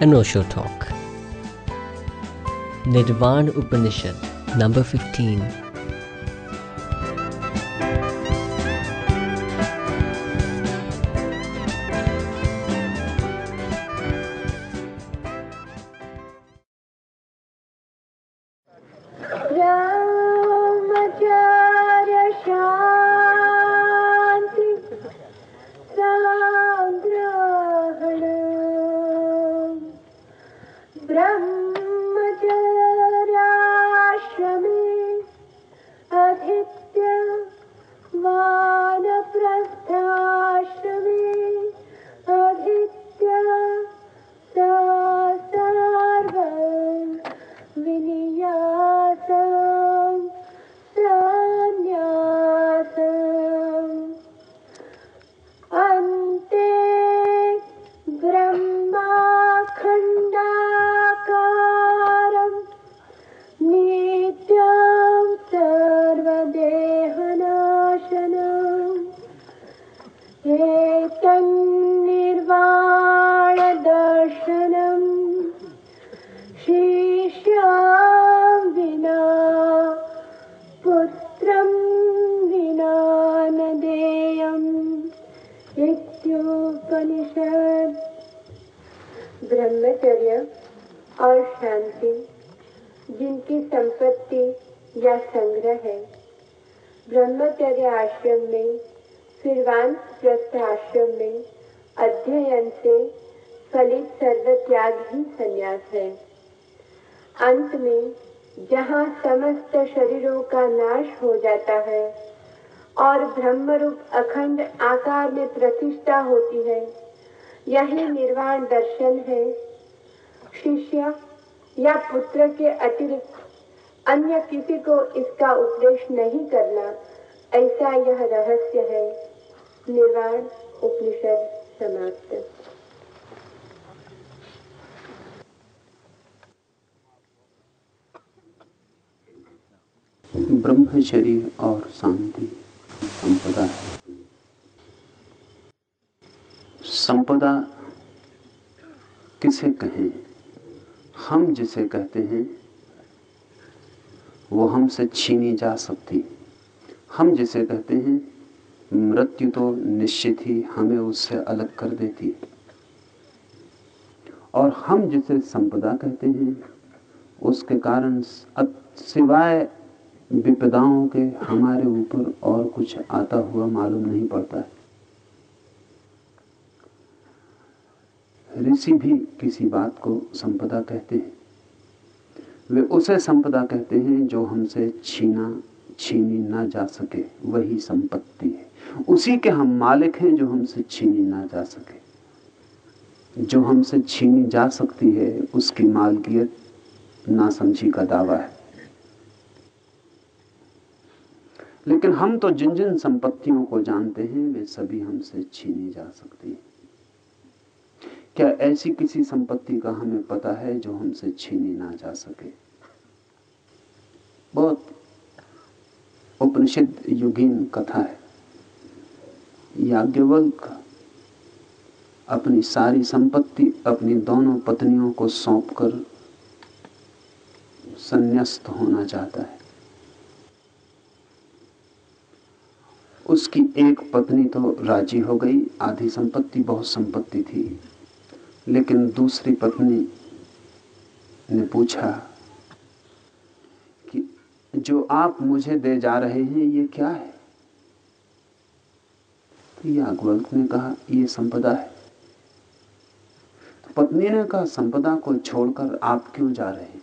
an Osho talk. Nirvan Upanishad, number 15. इत्युपनिषद ब्रह्मचर्य और शांति जिनकी संपत्ति या संग्रह है। ब्रह्मचर्य आश्रम में फिर वानप्रस्थ आश्रम में अध्ययन से फलित सर्व त्याग ही संन्यास है। अंत में, जहाँ समस्त शरीरों का नाश हो जाता है और ब्रह्म रूप अखंड आकार में प्रतिष्ठा होती है यही निर्वाण दर्शन है। शिष्य या पुत्र के अतिरिक्त अन्य किसी को इसका उपदेश नहीं करना, ऐसा यह रहस्य है। निर्वाण उपनिषद समाप्त। ब्रह्मचर्य और शांति संपदा। है संपदा किसे कहें? हम जिसे कहते हैं, वो हमसे छीनी जा सकती। हम जिसे कहते हैं, मृत्यु तो निश्चित ही हमें उससे अलग कर देती। और हम जिसे संपदा कहते हैं, उसके कारण सिवाय विपदाओं के हमारे ऊपर और कुछ आता हुआ मालूम नहीं पड़ता। है ऋषि भी किसी बात को संपदा कहते हैं। वे उसे संपदा कहते हैं जो हमसे छीना, छीनी ना जा सके, वही संपत्ति है। उसी के हम मालिक हैं जो हमसे छीनी ना जा सके। जो हमसे छीनी जा सकती है, उसकी मालकियत नासमझी का दावा है। लेकिन हम तो जिन जिन संपत्तियों को जानते हैं, वे सभी हमसे छीनी जा सकती हैं। क्या ऐसी किसी संपत्ति का हमें पता है जो हमसे छीनी ना जा सके? बहुत उपनिषद युगीन कथा है। याज्ञवल्क अपनी सारी संपत्ति अपनी दोनों पत्नियों को सौंपकर संन्यास्त होना चाहता है। उसकी एक पत्नी तो राज़ी हो गई, आधी संपत्ति बहुत संपत्ति थी। लेकिन दूसरी पत्नी ने पूछा कि जो आप मुझे दे जा रहे हैं, ये क्या है? तो ने कहा, ये संपदा है। तो पत्नी ने कहा, संपदा को छोड़कर आप क्यों जा रहे हैं?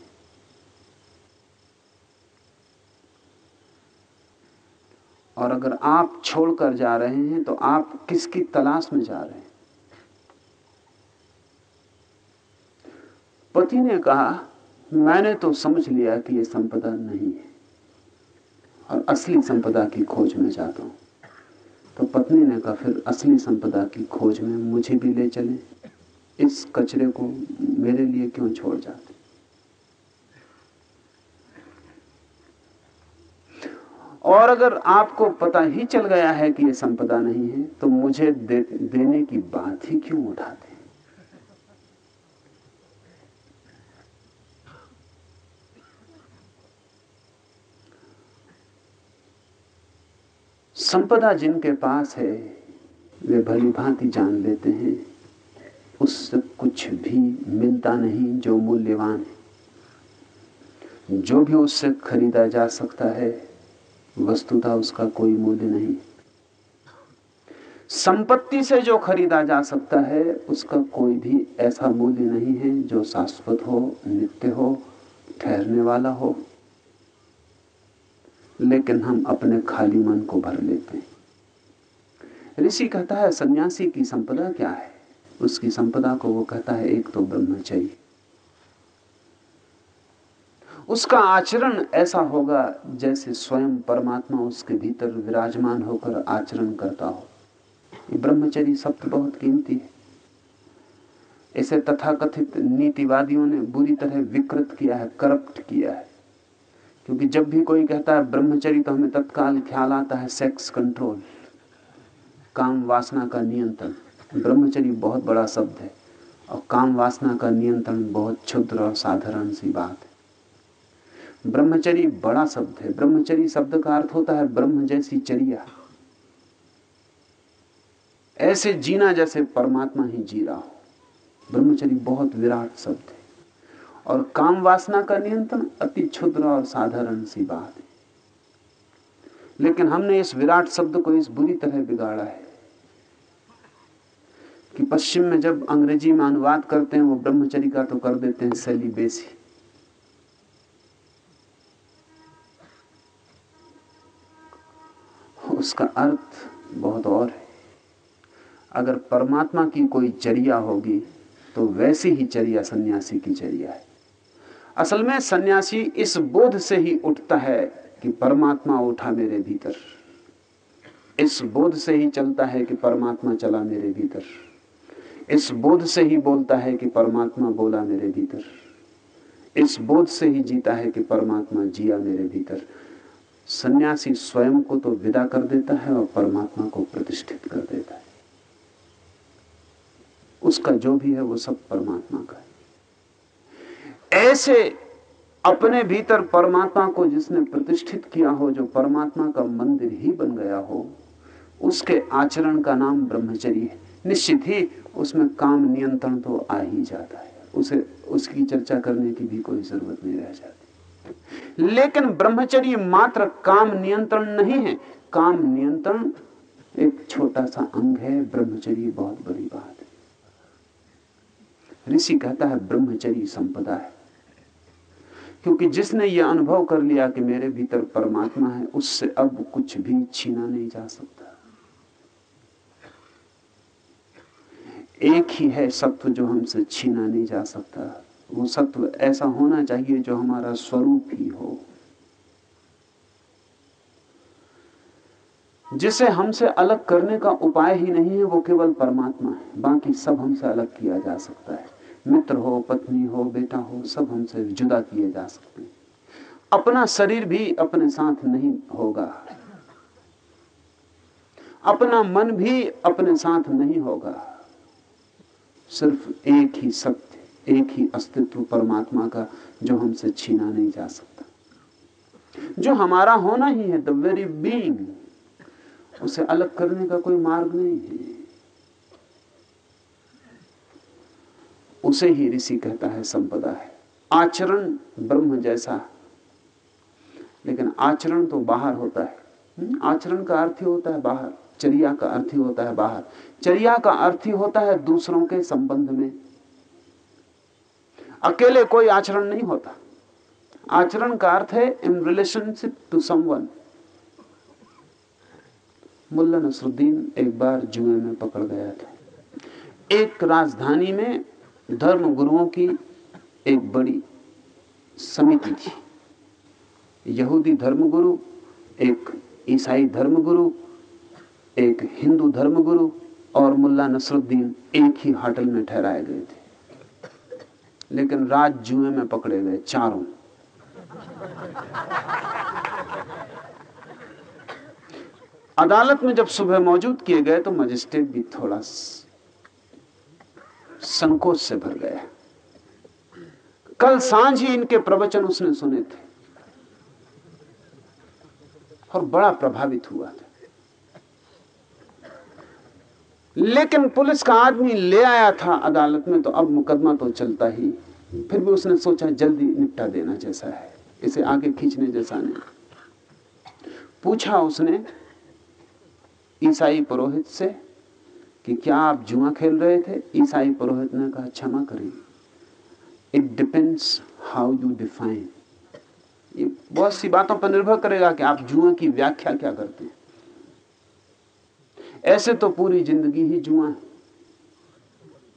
और अगर आप छोड़कर जा रहे हैं तो आप किसकी तलाश में जा रहे हैं? पति ने कहा मैंने तो समझ लिया कि यह संपदा नहीं है और असली संपदा की खोज में जाता हूँ। तो पत्नी ने कहा फिर असली संपदा की खोज में मुझे भी ले चले। इस कचरे को मेरे लिए क्यों छोड़ जाते? और अगर आपको पता ही चल गया है कि यह संपदा नहीं है तो मुझे दे, देने की बात ही क्यों उठाते संपदा जिनके पास है, वे भली भांति जान लेते हैं। उससे कुछ भी मिलता नहीं जो मूल्यवान है। जो भी उससे खरीदा जा सकता है, वस्तुतः उसका कोई मूल्य नहीं। संपत्ति से जो खरीदा जा सकता है, उसका कोई भी ऐसा मूल्य नहीं है जो शाश्वत हो, नित्य हो, ठहरने वाला हो। लेकिन हम अपने खाली मन को भर लेते हैं। ऋषि कहता है, सन्यासी की संपदा क्या है? उसकी संपदा को वो कहता है, एक तो ब्रह्मचर्य उसका आचरण ऐसा होगा जैसे स्वयं परमात्मा उसके भीतर विराजमान होकर आचरण करता हो। ये ब्रह्मचर्य शब्द बहुत कीमती है। इसे तथाकथित नीतिवादियों ने बुरी तरह विकृत किया है, करप्ट किया है। क्योंकि जब भी कोई कहता है ब्रह्मचरी तो हमें तत्काल ख्याल आता है सेक्स कंट्रोल काम वासना का नियंत्रण। ब्रह्मचरी बहुत बड़ा शब्द है और काम वासना का नियंत्रण बहुत क्षुद्र और साधारण सी बात है। ब्रह्मचरी बड़ा शब्द है। ब्रह्मचरी शब्द का अर्थ होता है ब्रह्म जैसी चर्या। ऐसे जीना जैसे परमात्मा ही जी रहा हो। ब्रह्मचरी बहुत विराट शब्द है। और काम वासना का नियंत्रण अति क्षुद्र और साधारण सी बात है। लेकिन हमने इस विराट शब्द को इस बुरी तरह बिगाड़ा है कि पश्चिम में जब अंग्रेज़ी में अनुवाद करते हैं, वो ब्रह्मचर्य का तो कर देते हैं सेलिबेसी उसका अर्थ बहुत और है। अगर परमात्मा की कोई चर्या होगी तो वैसी ही चर्या सन्यासी की चर्या है। असल में सन्यासी इस बोध से ही उठता है कि परमात्मा उठा मेरे भीतर। इस बोध से ही चलता है कि परमात्मा चला मेरे भीतर। इस बोध से ही बोलता है कि परमात्मा बोला मेरे भीतर। इस बोध से ही जीता है कि परमात्मा जिया मेरे भीतर। सन्यासी स्वयं को तो विदा कर देता है और परमात्मा को प्रतिष्ठित कर देता है। उसका जो भी है वो सब परमात्मा का है। ऐसे अपने भीतर परमात्मा को जिसने प्रतिष्ठित किया हो, जो परमात्मा का मंदिर ही बन गया हो, उसके आचरण का नाम ब्रह्मचर्य है। निश्चित ही उसमें काम नियंत्रण तो आ ही जाता है। उसे, उसकी चर्चा करने की भी कोई ज़रूरत नहीं रह जाती। लेकिन ब्रह्मचर्य मात्र काम नियंत्रण नहीं है। काम नियंत्रण एक छोटा सा अंग है। ब्रह्मचर्य बहुत बड़ी बात है। ऋषि कहता है, ब्रह्मचर्य संपदा है। क्योंकि जिसने यह अनुभव कर लिया कि मेरे भीतर परमात्मा है, उससे अब कुछ भी छीना नहीं जा सकता। एक ही है सत्व जो हमसे छीना नहीं जा सकता। वो सत्व ऐसा होना चाहिए जो हमारा स्वरूप ही हो। जिसे हमसे अलग करने का उपाय ही नहीं है, वो केवल परमात्मा है। बाकी सब हमसे अलग किया जा सकता है। मित्र हो, पत्नी हो, बेटा हो, सब हमसे जुदा किए जा सकते हैं। अपना शरीर भी अपने साथ नहीं होगा। अपना मन भी अपने साथ नहीं होगा। सिर्फ़ एक ही सत्य, एक ही अस्तित्व परमात्मा का जो हमसे छीना नहीं जा सकता। जो हमारा होना ही है द वेरी बीइंग उसे अलग करने का कोई मार्ग नहीं है। उसे ही ऋषि कहता है संपदा है। आचरण ब्रह्म जैसा लेकिन आचरण तो बाहर होता है। हम्म, आचरण का अर्थ ही होता है बाहर। चर्या का अर्थ ही होता है बाहर। चर्या का अर्थ ही होता है दूसरों के संबंध में। अकेले कोई आचरण नहीं होता। आचरण का अर्थ है in relationship to someone Mulla Nasruddin एक बार जुए में पकड़ गया था। एक राजधानी में धर्म गुरुओं की एक बड़ी समिति थी। यहूदी धर्मगुरु, एक ईसाई धर्मगुरु, एक हिंदू धर्मगुरु और मुल्ला नसरुद्दीन एक ही होटल में ठहराए गए थे। लेकिन रात जुए में पकड़े गए चारों। अदालत में जब सुबह मौजूद किए गए तो मजिस्ट्रेट भी थोड़ा संकोच से भर गया कल साँझ ही इनके प्रवचन उसने सुने थे। और बड़ा प्रभावित हुआ था। लेकिन पुलिस का आदमी ले आया था अदालत में तो अब मुकदमा तो चलता ही। फिर भी उसने सोचा, जल्दी निपटा देना जैसा है। इसे आगे खींचने जैसा नहीं। पूछा उसने, ईसाई पुरोहित से कि क्या आप जुआ खेल रहे थे? ईसाई पुरोहित ने कहा, क्षमा करें it depends how you define ये बहुत सी बातों पर निर्भर करेगा कि आप जुआ की व्याख्या क्या करते हैं। ऐसे तो पूरी ज़िंदगी ही जुआ है।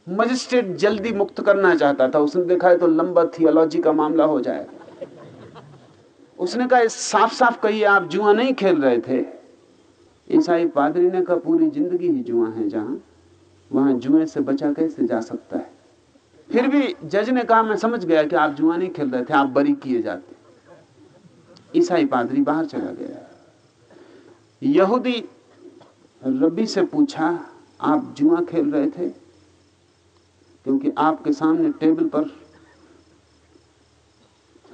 मजिस्ट्रेट जल्दी मुक्त करना चाहता था। उसने देखा है तो लंबा थियोलॉजी का मामला हो जाएगा। उसने कहा साफ़ साफ़ कहिए, आप जुआ नहीं खेल रहे थे। ईसाई पादरी ने कहा पूरी ज़िंदगी ही जुआ है जहाँ। वहाँ जुए से बचा कैसे जा सकता है? फिर भी जज ने कहा, मैं समझ गया कि आप जुआ नहीं खेल रहे थे, आप बरी किए जाते ईसाई पादरी बाहर चला गया। यहूदी रबी से पूछा, आप जुआ खेल रहे थे? क्योंकि आपके सामने टेबल पर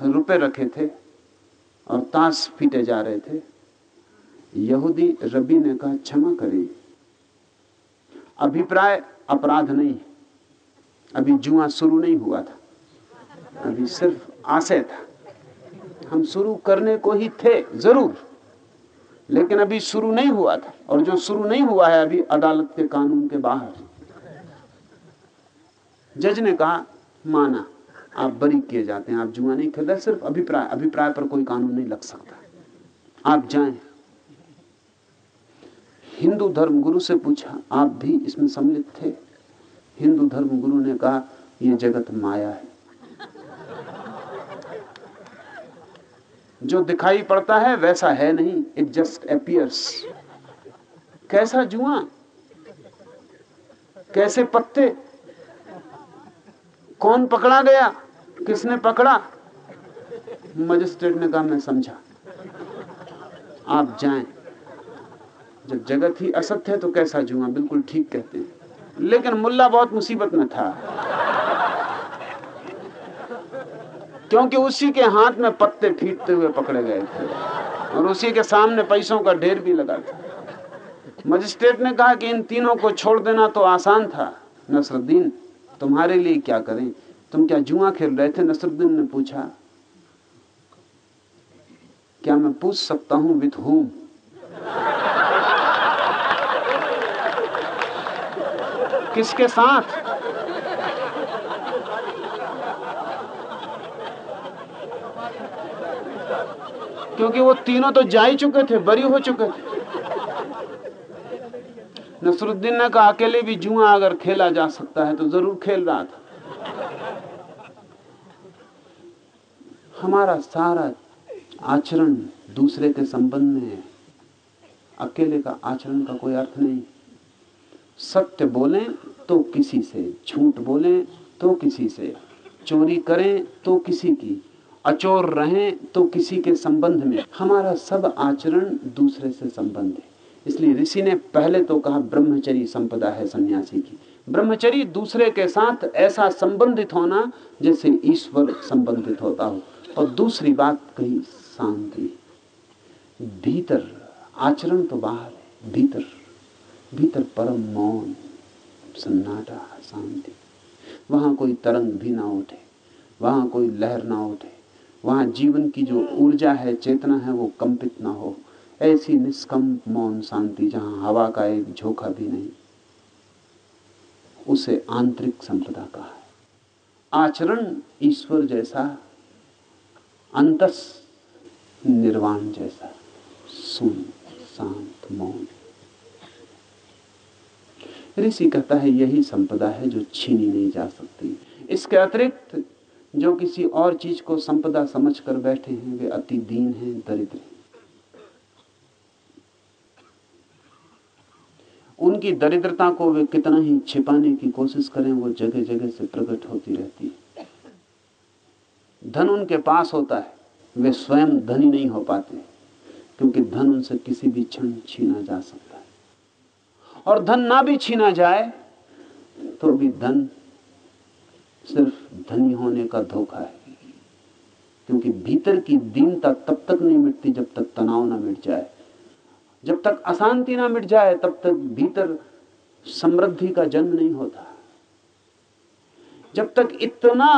रुपए रखे थे और ताश फीटे जा रहे थे। यहूदी रबी ने कहा क्षमा करें। अभिप्राय अपराध नहीं अभी जुआ शुरू नहीं हुआ था। अभी सिर्फ़ आशय था। हम शुरू करने को ही थे, ज़रूर। लेकिन अभी शुरू नहीं हुआ था। और जो शुरू नहीं हुआ है, अभी अदालत के कानून के बाहर जज ने कहा, माना, आप बरी किए जाते हैं। आप जुआ नहीं खेलते, सिर्फ़ अभिप्राय अभिप्राय पर कोई कानून नहीं लग सकता। आप जाएँ। हिंदू धर्म गुरु से पूछा, आप भी इसमें सम्मिलित थे? हिंदू धर्म गुरु ने कहा यह जगत माया है। जो दिखाई पड़ता है, वैसा है नहीं इट जस्ट अपियर्स कैसा जुआ? कैसे पत्ते? कौन पकड़ा गया? किसने पकड़ा? मजिस्ट्रेट ने कहा, मैं समझा। आप जाएँ। जब जगत ही असत्य है तो कैसा जुआ बिल्कुल ठीक कहते हैं। लेकिन मुल्ला बहुत मुसीबत में था। क्योंकि उसी के हाथ में पत्ते फीटते हुए पकड़े गए थे और उसी के सामने पैसों का ढेर भी लगा था। मजिस्ट्रेट ने कहा कि इन तीनों को छोड़ देना तो आसान था। नसरुद्दीन, तुम्हारे लिए क्या करें? तुम क्या जुआ खेल रहे थे? नसरुद्दीन ने पूछा, क्या मैं पूछ सकता हूँ विथ होम किसके साथ? क्योंकि वो तीनों तो जा ही चुके थे, बरी हो चुके थे। नसरुद्दीन ने कहा, अकेले भी जुआ अगर खेला जा सकता है तो ज़रूर खेल रहा था। हमारा सारा आचरण दूसरे के संबंध में है। अकेले का आचरण का कोई अर्थ नहीं। सत्य बोलें तो किसी से, झूठ बोलें तो किसी से, चोरी करें तो किसी की, अचोर रहें तो किसी के संबंध में। हमारा सब आचरण दूसरे से संबंध है। इसलिए ऋषि ने पहले तो कहा ब्रह्मचरी संपदा है सन्यासी की। ब्रह्मचरी दूसरे के साथ ऐसा संबंधित होना जैसे ईश्वर संबंधित होता हो। और दूसरी बात कही शांति। भीतर आचरण तो बाहर है, भीतर भीतर परम मौन, सन्नाटा, शांति। वहाँ कोई तरंग भी ना उठे, वहाँ कोई लहर ना उठे, वहाँ जीवन की जो ऊर्जा है, चेतना है, वो कंपित ना हो। ऐसी निष्कंप मौन शांति जहाँ हवा का एक झोंका भी नहीं, उसे आंतरिक संपदा कहा है। आचरण ईश्वर जैसा, अंतस निर्वाण जैसा सुन शांत मौन। ऋषि कहता है, यही संपदा है जो छीनी नहीं जा सकती। इसके अतिरिक्त जो किसी और चीज़ को संपदा समझकर बैठे हैं, वे अति दीन हैं, दरिद्र हैं। उनकी दरिद्रता को वे कितना ही छिपाने की कोशिश करें, वो जगह जगह से प्रकट होती रहती है। धन उनके पास होता है, वे स्वयं धनी नहीं हो पाते। क्योंकि धन उनसे किसी भी क्षण छीना जा सकता है। और धन ना भी छीना जाए तो भी धन सिर्फ़ धनी होने का धोखा है। क्योंकि भीतर की दीनता तब तक नहीं मिटती जब तक तनाव ना मिट जाए। जब तक अशांति ना मिट जाए, तब तक भीतर समृद्धि का जन्म नहीं होता। जब तक इतना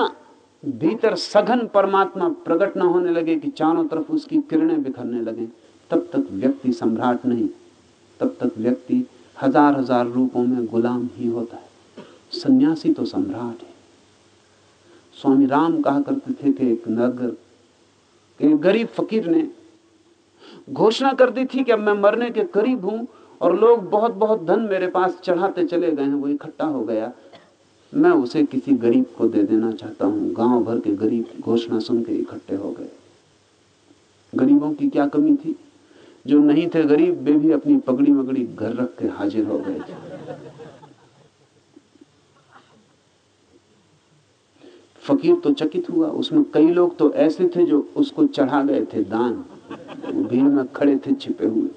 भीतर सघन परमात्मा प्रकट न होने लगे कि चारों तरफ़ उसकी किरणें बिखरने लगे तब तक व्यक्ति सम्राट नहीं। तब तक व्यक्ति हज़ार हज़ार रूपों में गुलाम ही होता है। सन्यासी तो सम्राट है। स्वामी राम कहा करते थे कि एक नगर एक गरीब फकीर ने घोषणा कर दी थी कि अब मैं मरने के करीब हूँ और लोग बहुत बहुत धन मेरे पास चढ़ाते चले गए हैं, वो इकट्ठा हो गया। मैं उसे किसी गरीब को दे देना चाहता हूँ। गाँव भर के गरीब घोषणा सुन के इकट्ठे हो गए। गरीबों की क्या कमी थी? जो नहीं थे गरीब, वे भी अपनी पगड़ी मगड़ी घर रख के हाजिर हो गए थे। फकीर तो चकित हुआ। उसमें कई लोग तो ऐसे थे जो उसको चढ़ा गए थे दान। भीड़ में खड़े थे, छिपे हुए।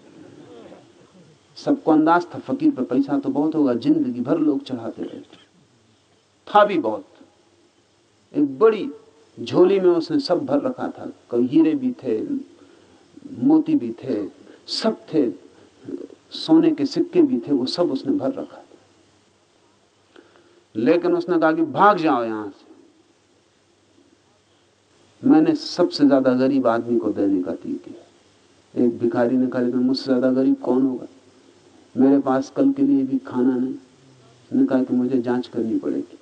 सबको अंदाज था, फकीर पे पैसा तो बहुत होगा, ज़िंदगी भर लोग चढ़ाते रहे था। भी बहुत। एक बड़ी झोली में उसने सब भर रखा था। कई हीरे भी थे, मोती भी थे सब थे, सोने के सिक्के भी थे, वो सब उसने भर रखा लेकिन उसने कहा कि भाग जाओ यहाँ से। मैंने सबसे ज़्यादा गरीब आदमी को देने का तीर किया। एक भिखारी ने कहा, लेकिन मुझसे ज़्यादा गरीब कौन होगा? मेरे पास कल के लिए भी खाना नहीं। उसने कहा कि मुझे जाँच करनी पड़ेगी।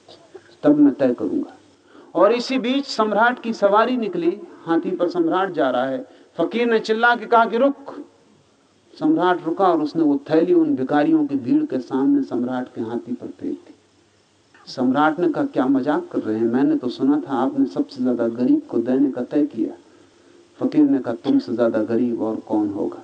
तब मैं तय करूँगा। और इसी बीच सम्राट की सवारी निकली। हाथी पर सम्राट जा रहा है। फकीर ने चिल्ला के कहा कि, रुक! सम्राट रुका और उसने वो थैली उन भिखारियों की भीड़ के सामने सम्राट के हाथी पर फेंक दी। सम्राट ने कहा, क्या मज़ाक कर रहे हैं? मैंने तो सुना था आपने सबसे ज़्यादा गरीब को देने का तय किया। फकीर ने कहा, तुमसे ज़्यादा गरीब और कौन होगा?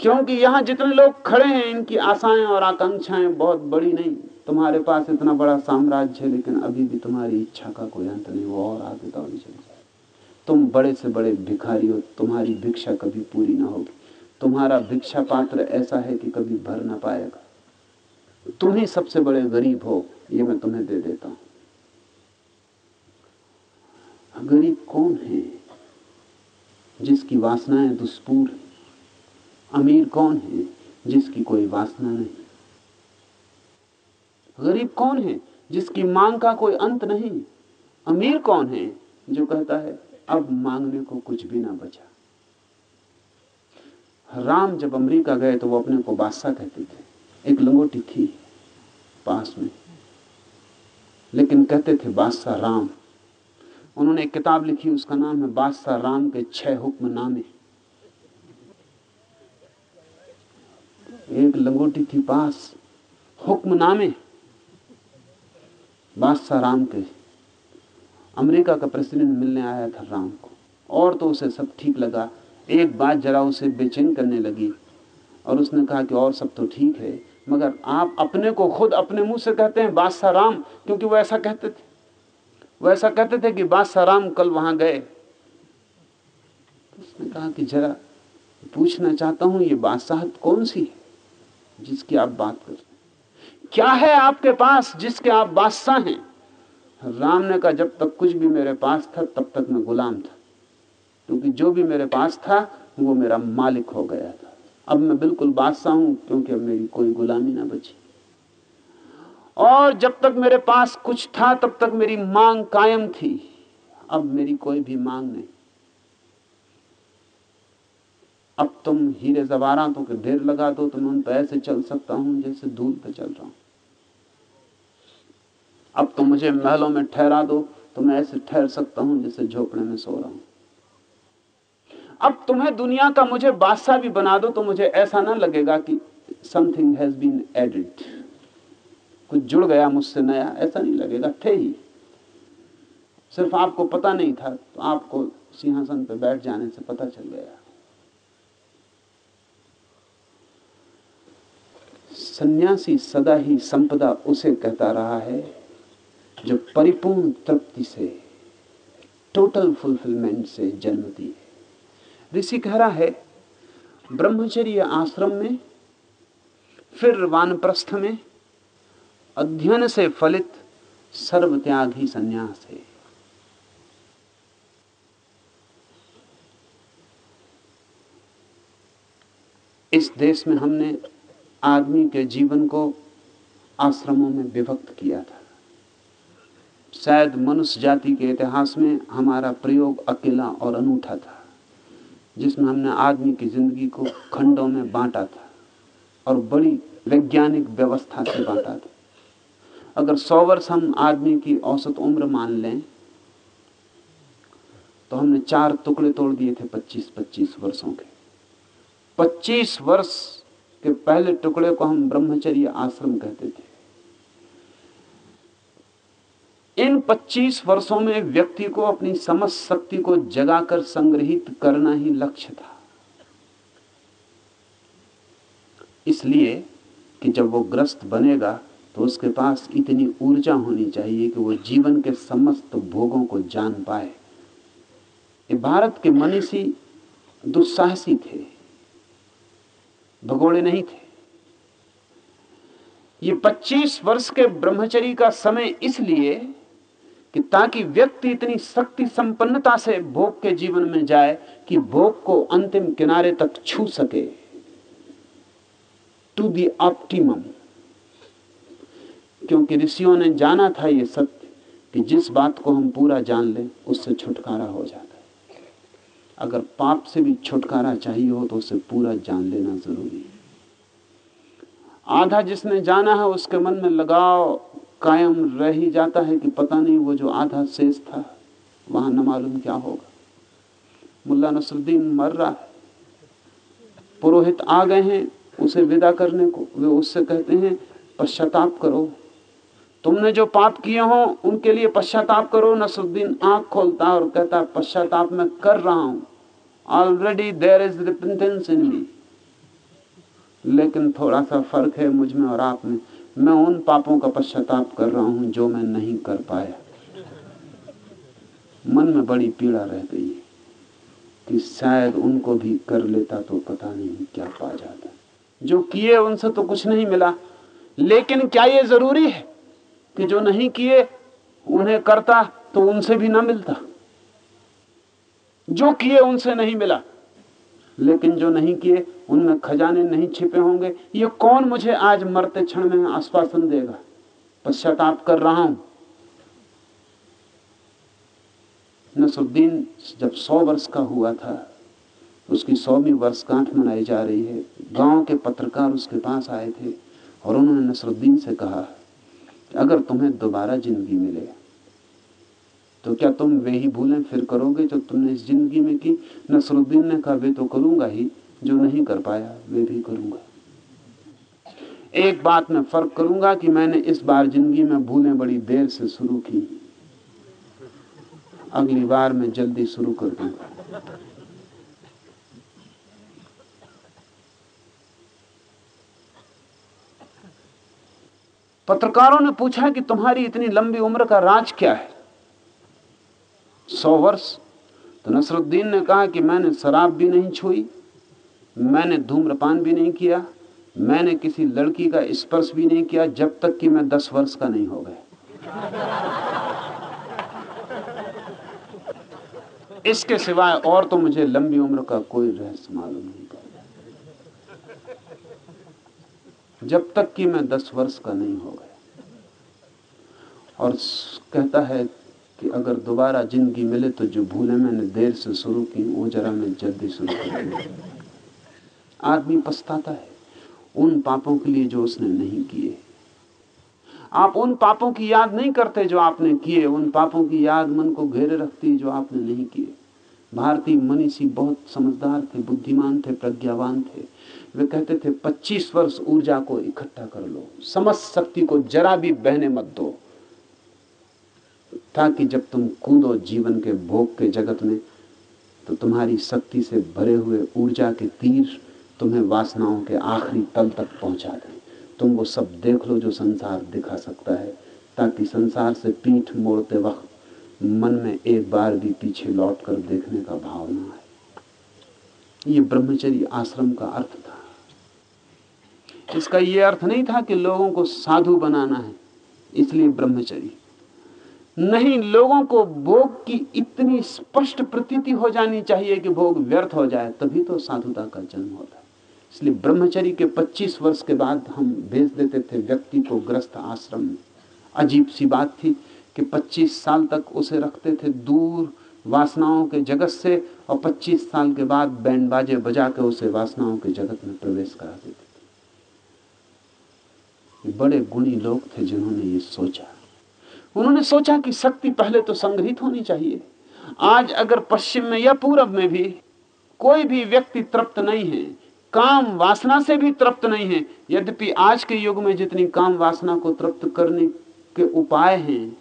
क्योंकि यहाँ जितने लोग खड़े हैं, इनकी आशाएँ और आकांक्षाएँ बहुत बड़ी नहीं। तुम्हारे पास इतना बड़ा साम्राज्य है, लेकिन अभी भी तुम्हारी इच्छा का कोई अंत नहीं। वो और आगे दौड़ी चली तुम बड़े से बड़े भिखारी हो, तुम्हारी भिक्षा कभी पूरी ना होगी। तुम्हारा भिक्षा पात्र ऐसा है कि कभी भर ना पाएगा। तुम ही सबसे बड़े गरीब हो, ये मैं तुम्हें दे देता हूँ। गरीब कौन है जिसकी वासनाएँ दुष्पूर अमीर कौन है जिसकी कोई वासना नहीं? गरीब कौन है जिसकी मांग का कोई अंत नहीं? अमीर कौन है जो कहता है, अब मांगने को कुछ भी ना बचा। राम जब अमेरिका गए तो वो अपने को बादशाह कहते थे, एक लंगोटी थी पास में। लेकिन कहते थे, बादशाह राम। उन्होंने एक किताब लिखी, उसका नाम है बादशाह राम के छह हुक्म नामे एक लंगोटी थी पास हुक्म नामे बादशाह राम के, अमेरिका का प्रेसिडेंट मिलने आया था राम को, और तो उसे सब ठीक लगा। एक बात जरा उसे बेचैन करने लगी और उसने कहा कि और सब तो ठीक है, मगर आप अपने को खुद अपने मुँह से कहते हैं बादशाह राम, क्योंकि वो ऐसा कहते थे। वो ऐसा कहते थे कि बादशाह राम कल वहाँ गए। उसने कहा कि जरा पूछना चाहता हूँ, ये बादशाहत कौन सी है जिसकी आप बात कर रहे क्या है आपके पास जिसके आप बादशाह हैं? राम ने कहा, जब तक कुछ भी मेरे पास था, तब तक मैं गुलाम था। क्योंकि जो भी मेरे पास था, वो मेरा मालिक हो गया था। अब मैं बिल्कुल बादशाह हूँ, क्योंकि अब मेरी कोई गुलामी ना बची। और जब तक मेरे पास कुछ था, तब तक मेरी मांग कायम थी। अब मेरी कोई भी मांग नहीं। अब तुम हीरे जवारातों के ढेर लगा दो तो मैं उन पर ऐसे चल सकता हूँ, जैसे धूल पे चल रहा हूँ। अब तो मुझे महलों में ठहरा दो तो मैं ऐसे ठहर सकता हूँ, जैसे झोपड़े में सो रहा हूँ। अब तुम्हें दुनिया का मुझे बादशाह भी बना दो तो मुझे ऐसा ना लगेगा कि समथिंग हैज़ बीन एडिड कुछ जुड़ गया मुझसे नया, ऐसा नहीं लगेगा, थे ही। सिर्फ़ आपको पता नहीं था तो आपको सिंहासन पर बैठ जाने से पता चल गया। सन्यासी सदा ही संपदा उसे कहता रहा है, जो परिपूर्ण तृप्ति से टोटल फुलफिलमेंट से जन्मती है। ऋषि कह रहा है, ब्रह्मचर्य आश्रम में, फिर वानप्रस्थ में, अध्ययन से फलित सर्व त्याग ही संन्यास है। इस देश में हमने आदमी के जीवन को आश्रमों में विभक्त किया था। शायद मनुष्य जाति के इतिहास में हमारा प्रयोग अकेला और अनूठा था। जिसमें हमने आदमी की ज़िंदगी को खंडों में बांटा था और बड़ी वैज्ञानिक व्यवस्था से बांटा था। अगर सौ वर्ष हम आदमी की औसत उम्र मान लें तो हमने चार टुकड़े तोड़ दिए थे 25-25 वर्षों के। 25 वर्ष के पहले टुकड़े को हम ब्रह्मचर्य आश्रम कहते थे। इन 25 वर्षों में व्यक्ति को अपनी समझ शक्ति को जगाकर संग्रहित करना ही लक्ष्य था। इसलिए कि जब वो ग्रस्त बनेगा तो उसके पास इतनी ऊर्जा होनी चाहिए कि वो जीवन के समस्त भोगों को जान पाए। ये भारत के मनीषी दुस्साहसी थे। भगोड़े नहीं थे। ये 25 वर्ष के ब्रह्मचरी का समय इसलिए कि ताकि व्यक्ति इतनी शक्ति संपन्नता से भोग के जीवन में जाए कि भोग को अंतिम किनारे तक छू सके। टू दी ऑप्टिमम क्योंकि ऋषियों ने जाना था ये सत्य कि जिस बात को हम पूरा जान लें, उससे छुटकारा हो जाता है। अगर पाप से भी छुटकारा चाहिए हो तो उसे पूरा जान लेना ज़रूरी है। आधा जिसने जाना है, उसके मन में लगाव कायम रह ही जाता है कि पता नहीं वो जो आधा शेष था, वहाँ न मालूम क्या होगा। मुल्ला नसरुद्दीन मर रहा है। पुरोहित आ गए हैं उसे विदा करने को। वे उससे कहते हैं, पश्चाताप करो। तुमने जो पाप किए हो, उनके लिए पश्चाताप करो। नसरुद्दीन आँख खोलता और कहता, पश्चाताप मैं कर रहा हूँ। Already there is repentance in me लेकिन थोड़ा सा फ़र्क है मुझमें और आप में। मैं उन पापों का पश्चाताप कर रहा हूँ जो मैं नहीं कर पाया। मन में बड़ी पीड़ा रह गई है कि शायद उनको भी कर लेता तो पता नहीं क्या पा जाता। जो किए उनसे तो कुछ नहीं मिला, लेकिन क्या ये ज़रूरी है कि जो नहीं किए उन्हें करता तो उनसे भी ना मिलता? जो किए उनसे नहीं मिला लेकिन जो नहीं किए, उनमें खजाने नहीं छिपे होंगे। ये कौन मुझे आज मरते क्षण में आश्वासन देगा? पश्चाताप कर रहा हूँ। नसरुद्दीन जब सौ वर्ष का हुआ था, उसकी सौवीं वर्षगांठ मनाई जा रही है। गाँव के पत्रकार उसके पास आए थे और उन्होंने नसरुद्दीन से कहा अगर तुम्हें दोबारा ज़िंदगी मिले तो क्या तुम वे ही भूलें? फिर करोगे जो तुमने इस ज़िंदगी में की। नसरुद्दीन ने कहा, वे तो करूँगा ही, जो नहीं कर पाया, वे भी करूँगा। एक बात में फ़र्क करूँगा कि मैंने इस बार ज़िंदगी में भूलें बड़ी देर से शुरू की। अगली बार मैं जल्दी शुरू कर दूँगा। पत्रकारों ने पूछा कि तुम्हारी इतनी लंबी उम्र का राज क्या है? सौ वर्ष। तो नसरुद्दीन ने कहा कि मैंने शराब भी नहीं छुई, मैंने धूम्रपान भी नहीं किया, मैंने किसी लड़की का स्पर्श भी नहीं किया, जब तक कि मैं दस वर्ष का नहीं हो गया। इसके सिवाय और तो मुझे लंबी उम्र का कोई रहस्य मालूम नहीं पड़ा जब तक कि मैं दस वर्ष का नहीं हो गया। और कहता है कि अगर दोबारा ज़िंदगी मिले तो जो भूले मैंने देर से शुरू की, वो जरा मैं जल्दी शुरू कर आदमी पछताता है। उन पापों के लिए जो उसने नहीं किए। आप उन पापों की याद नहीं करते जो आपने किए। उन पापों की याद मन को घेरे रखती जो आपने नहीं किए। भारतीय मनीषी बहुत समझदार थे, बुद्धिमान थे, प्रज्ञावान थे। वे कहते थे 25 वर्ष ऊर्जा को इकट्ठा कर लो। समझ शक्ति को जरा भी बहने मत दो। ताकि जब तुम कूदो जीवन के भोग के जगत में तो तुम्हारी शक्ति से भरे हुए ऊर्जा के तीर तुम्हें वासनाओं के आखिरी तल तक पहुँचा दें। तुम वो सब देख लो जो संसार दिखा सकता है, ताकि संसार से पीठ मोड़ते वक्त मन में एक बार भी पीछे लौट कर देखने का भाव ना आए। ये ब्रह्मचर्य आश्रम का अर्थ था। इसका ये अर्थ नहीं था कि लोगों को साधु बनाना है, इसलिए ब्रह्मचर्य। नहीं, लोगों को भोग की इतनी स्पष्ट प्रतीति हो जानी चाहिए कि भोग व्यर्थ हो जाए, तभी तो साधुता का जन्म होता है। इसलिए ब्रह्मचरी के 25 वर्ष के बाद हम भेज देते थे व्यक्ति को ग्रस्त आश्रम में। अजीब सी बात थी कि 25 साल तक उसे रखते थे दूर वासनाओं के जगत से और 25 साल के बाद बैंड बाजे बजा के उसे वासनाओं के जगत में प्रवेश करा देते थे। बड़े गुणी लोग थे जिन्होंने ये सोचा। उन्होंने सोचा कि शक्ति पहले तो संग्रहित होनी चाहिए। आज अगर पश्चिम में या पूरब में भी कोई भी व्यक्ति तृप्त नहीं है, काम वासना से भी तृप्त नहीं है, यद्यपि आज के युग में जितनी काम वासना को तृप्त करने के उपाय हैं,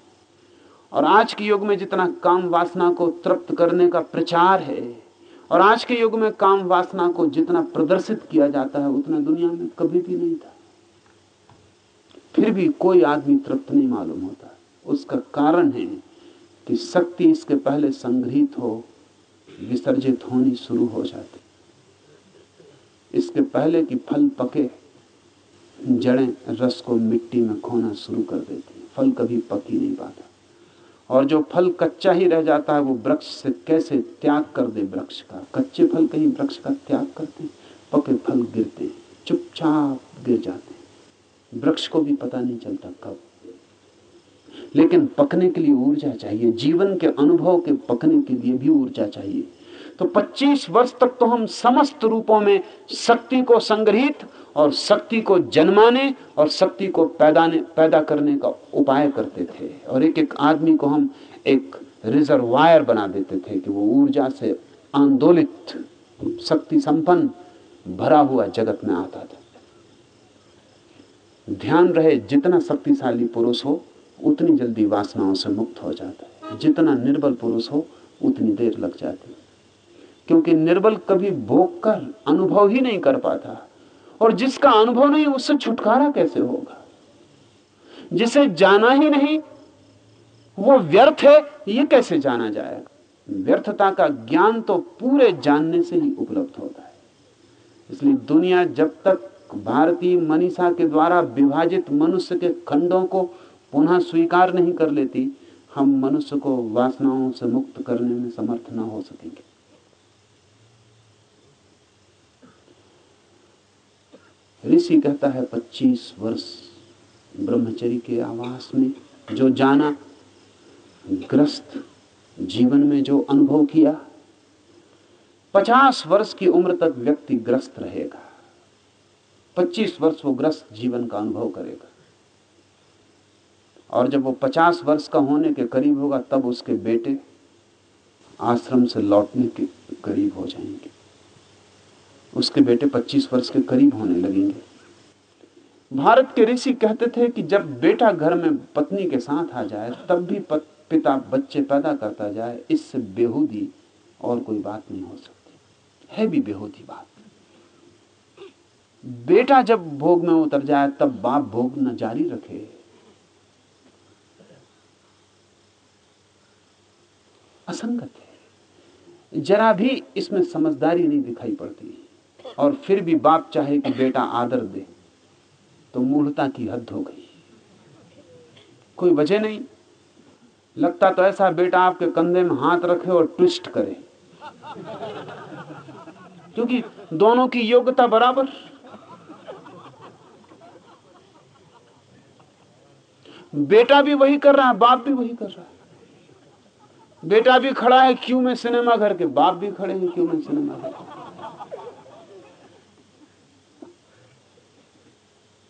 और आज के युग में जितना काम वासना को तृप्त करने का प्रचार है, और आज के युग में काम वासना को जितना प्रदर्शित किया जाता है, उतना दुनिया में कभी भी नहीं था। फिर भी कोई आदमी तृप्त नहीं मालूम होता। उसका कारण है कि शक्ति इसके पहले संग्रहित हो, विसर्जित होनी शुरू हो जाती। इसके पहले कि फल पके, जड़ें रस को मिट्टी में खोना शुरू कर देती। फल कभी पक ही नहीं पाता। और जो फल कच्चा ही रह जाता है, वो वृक्ष से कैसे त्याग कर दे वृक्ष का? कच्चे फल कहीं वृक्ष का त्याग करते पके फल गिरते चुपचाप गिर जाते वृक्ष को भी पता नहीं चलता कब। लेकिन पकने के लिए ऊर्जा चाहिए, जीवन के अनुभव के पकने के लिए भी ऊर्जा चाहिए। तो 25 वर्ष तक तो हम समस्त रूपों में शक्ति को संग्रहित और शक्ति को जन्माने और शक्ति को पैदाने, पैदा करने का उपाय करते थे। और एक एक आदमी को हम एक रिजर्वायर बना देते थे कि वो ऊर्जा से आंदोलित, शक्ति संपन्न भरा हुआ जगत में आता था। ध्यान रहे, जितना शक्तिशाली पुरुष हो उतनी जल्दी वासनाओं से मुक्त हो जाता है। जितना निर्बल पुरुष हो, उतनी देर लग जाती क्योंकि निर्बल कभी भोग कर अनुभव ही नहीं कर पाता। और जिसका अनुभव नहीं, उससे छुटकारा कैसे होगा? जिसे जाना ही नहीं, वो व्यर्थ है, ये कैसे जाना जाएगा? व्यर्थता का ज्ञान तो पूरे जानने से ही उपलब्ध होता है। इसलिए दुनिया जब तक भारतीय मनीषा के द्वारा विभाजित मनुष्य के खंडों को पुनः स्वीकार नहीं कर लेती, हम मनुष्य को वासनाओं से मुक्त करने में समर्थ न हो सकेंगे। ऋषि कहता है 25 वर्ष ब्रह्मचरी के आवास में जो जाना, ग्रस्त जीवन में जो अनुभव किया 50 वर्ष की उम्र तक व्यक्ति ग्रस्त रहेगा। 25 वर्ष वो ग्रस्त जीवन का अनुभव करेगा। और जब वो 50 वर्ष का होने के करीब होगा, तब उसके बेटे आश्रम से लौटने के करीब हो जाएँगे। उसके बेटे 25 वर्ष के करीब होने लगेंगे। भारत के ऋषि कहते थे कि जब बेटा घर में पत्नी के साथ आ जाए, तब भी पिता बच्चे पैदा करता जाए, इससे बेहूदी और कोई बात नहीं हो सकती। है भी बेहूदी बात। बेटा जब भोग में उतर जाए, तब बाप भोग न जारी रखे। असंगत है। जरा भी इसमें समझदारी नहीं दिखाई पड़ती। और फिर भी बाप चाहे कि बेटा आदर दे तो मूढ़ता की हद हो गई। कोई वजह नहीं। लगता तो ऐसा बेटा आपके कंधे में हाथ रखे और ट्विस्ट करे। क्योंकि दोनों की योग्यता बराबर। बेटा भी वही कर रहा है, बाप भी वही कर रहा है। बेटा भी खड़ा है, क्यों में सिनेमा घर के बाप भी खड़े हैं, क्यों में सिनेमा घर?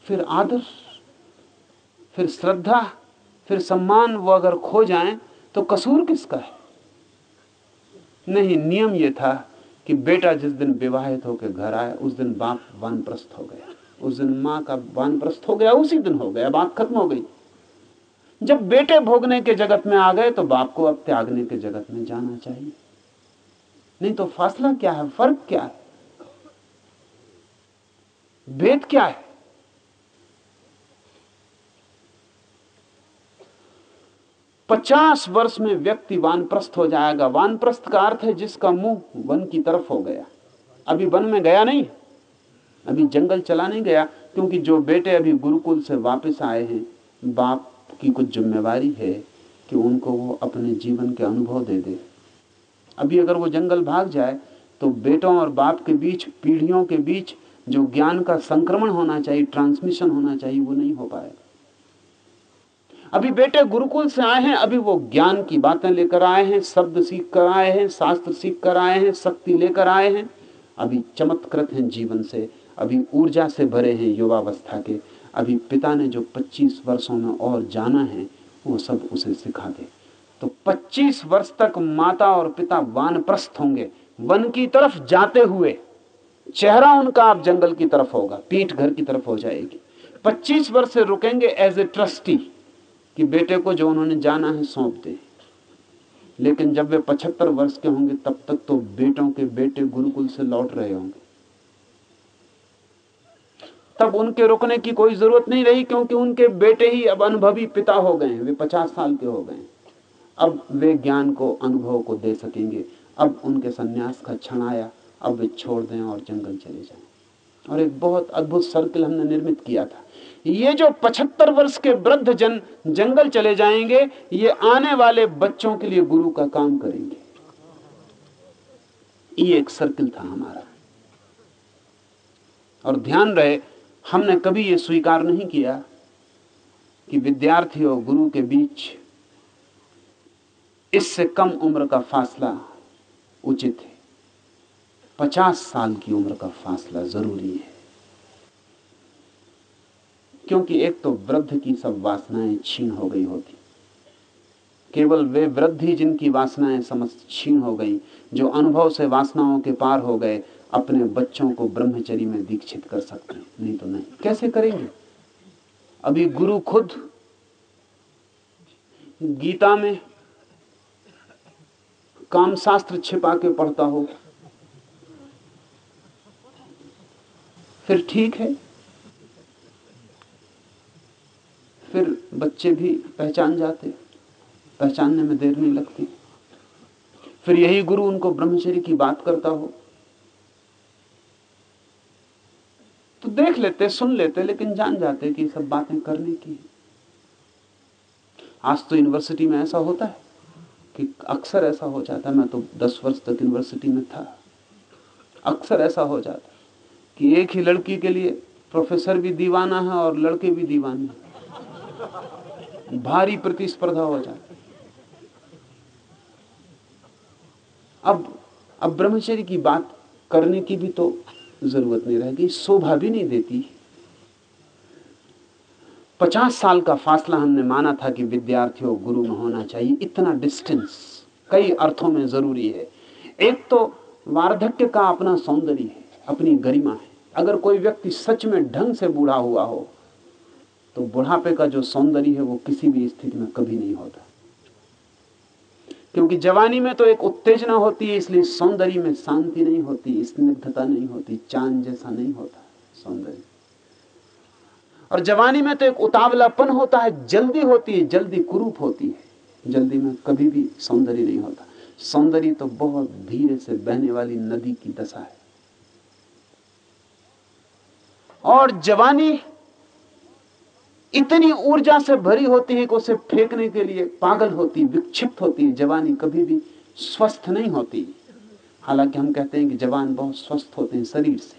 फिर आदर, फिर श्रद्धा, फिर सम्मान वो अगर खो जाए तो कसूर किसका है? नहीं, नियम ये था कि बेटा जिस दिन विवाहित होकर घर आए, उस दिन बाप वानप्रस्थ हो गया। उस दिन माँ का वानप्रस्थ हो गया, उसी दिन हो गया बात खत्म हो गई। जब बेटे भोगने के जगत में आ गए तो बाप को अब त्यागने के जगत में जाना चाहिए। नहीं तो फासला क्या है? फ़र्क क्या है? भेद क्या है? पचास वर्ष में व्यक्ति वानप्रस्थ हो जाएगा। वानप्रस्थ का अर्थ है जिसका मुँह वन की तरफ़ हो गया। अभी वन में गया नहीं, अभी जंगल चला नहीं गया, क्योंकि जो बेटे अभी गुरुकुल से वापस आए हैं, बाप की कुछ जिम्मेवारी है कि उनको वो अपने जीवन के अनुभव दे दे। अभी अगर वो जंगल भाग जाए तो बेटों और बाप के बीच, पीढ़ियों के बीच जो ज्ञान का संक्रमण होना चाहिए ट्रांसमिशन होना चाहिए, वो नहीं हो पाएगा अभी बेटे गुरुकुल से आए हैं, अभी वो ज्ञान की बातें लेकर आए हैं, शब्द सीख कर आए हैं, शास्त्र सीख कर आए हैं, शक्ति लेकर आए हैं। अभी चमत्कृत हैं जीवन से, अभी ऊर्जा से भरे हैं युवावस्था के। अभी पिता ने जो 25 वर्षों में और जाना है, वो सब उसे सिखा दे। तो 25 वर्ष तक माता और पिता वानप्रस्थ होंगे, वन की तरफ़ जाते हुए चेहरा उनका आप जंगल की तरफ़ होगा, पीठ घर की तरफ़ हो जाएगी। 25 वर्ष से रुकेंगे एज ए ट्रस्टी कि बेटे को जो उन्होंने जाना है सौंप दे। लेकिन जब वे 75 वर्ष के होंगे, तब तक तो बेटों के बेटे गुरुकुल से लौट रहे होंगे। तब उनके रुकने की कोई ज़रूरत नहीं रही, क्योंकि उनके बेटे ही अब अनुभवी पिता हो गए वे पचास साल के हो गए अब वे ज्ञान को, अनुभव को दे सकेंगे। अब उनके सन्यास का क्षण आया। अब वे छोड़ दें और जंगल चले जाएँ। और एक बहुत अद्भुत सर्किल हमने निर्मित किया था। ये जो पचहत्तर वर्ष के वृद्ध जन जंगल चले जाएँगे, ये आने वाले बच्चों के लिए गुरु का काम करेंगे। ये एक सर्किल था हमारा। और ध्यान रहे हमने कभी ये स्वीकार नहीं किया कि विद्यार्थी और गुरु के बीच इससे कम उम्र का फासला उचित है। पचास साल की उम्र का फासला ज़रूरी है। क्योंकि एक तो वृद्ध की सब वासनाएँ छीन हो गई होती। केवल वे वृद्ध ही जिनकी वासनाएँ समस्त छीन हो गई, जो अनुभव से वासनाओं के पार हो गए अपने बच्चों को ब्रह्मचरी में दीक्षित कर सकते हैं। नहीं तो नहीं। कैसे करेंगे? अभी गुरु खुद गीता में काम शास्त्र छिपा के पढ़ता हो। फिर ठीक है। फिर बच्चे भी पहचान जाते, पहचानने में देर नहीं लगती। फिर यही गुरु उनको ब्रह्मचर्य की बात करता हो। तो देख लेते, सुन लेते, लेकिन जान जाते कि सब बातें करने की आज तो यूनिवर्सिटी में ऐसा होता है कि अक्सर ऐसा हो जाता मैं तो दस वर्ष तक यूनिवर्सिटी में था। अक्सर ऐसा हो जाता कि एक ही लड़की के लिए प्रोफेसर भी दीवाना है और लड़के भी दीवाने भारी प्रतिस्पर्धा हो जाती अब अब ब्रह्मचर्य की बात करने की भी तो ज़रूरत नहीं रहेगी, शोभा भी नहीं देती। पचास साल का फासला हमने माना था कि विद्यार्थियों, गुरु में होना चाहिए। इतना डिस्टेंस कई अर्थों में ज़रूरी है। एक तो वार्धक्य का अपना सौंदर्य है, अपनी गरिमा है। अगर कोई व्यक्ति सच में ढंग से बूढ़ा हुआ हो तो बुढ़ापे का जो सौंदर्य है वो किसी भी स्थिति में कभी नहीं होता। क्योंकि जवानी में तो एक उत्तेजना होती है, इसलिए सौंदर्य में शांति नहीं होती, स्निग्धता नहीं होती, चाँद जैसा नहीं होता सौंदर्य। और जवानी में तो एक उतावलापन होता है, जल्दी होती है, जल्दी कुरूप होती है। जल्दी में कभी भी सौंदर्य नहीं होता। सौंदर्य तो बहुत धीरे से बहने वाली नदी की दशा है। और जवानी इतनी ऊर्जा से भरी होती है कि उसे फेंकने के लिए पागल होती विक्षिप्त होती है। जवानी कभी भी स्वस्थ नहीं होती। हालाँकि हम कहते हैं कि जवान बहुत स्वस्थ होते हैं शरीर से,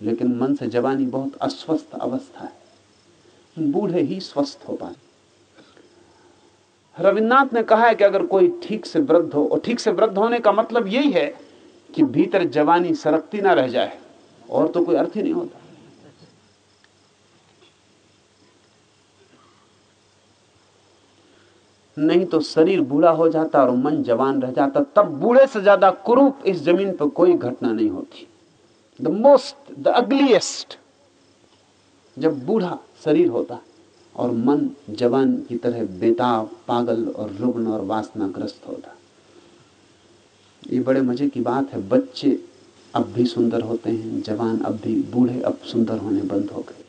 लेकिन मन से जवानी बहुत अस्वस्थ अवस्था है। बूढ़े ही स्वस्थ हो पाए। रविन्द्रनाथ ने कहा है कि अगर कोई ठीक से वृद्ध हो, और ठीक से वृद्ध होने का मतलब यही है कि भीतर जवानी सरकती ना रह जाए, और तो कोई अर्थ ही नहीं होता। नहीं तो शरीर बूढ़ा हो जाता और मन जवान रह जाता। तब बूढ़े से ज़्यादा कुरूप इस ज़मीन पर कोई घटना नहीं होती। द मोस्ट द अगलीस्ट जब बूढ़ा शरीर होता और मन जवान की तरह बेताब, पागल और रुग्ण और वासनाग्रस्त होता। ये बड़े मज़े की बात है, बच्चे अब भी सुंदर होते हैं, जवान अब भी बूढ़े अब सुंदर होने बंद हो गए।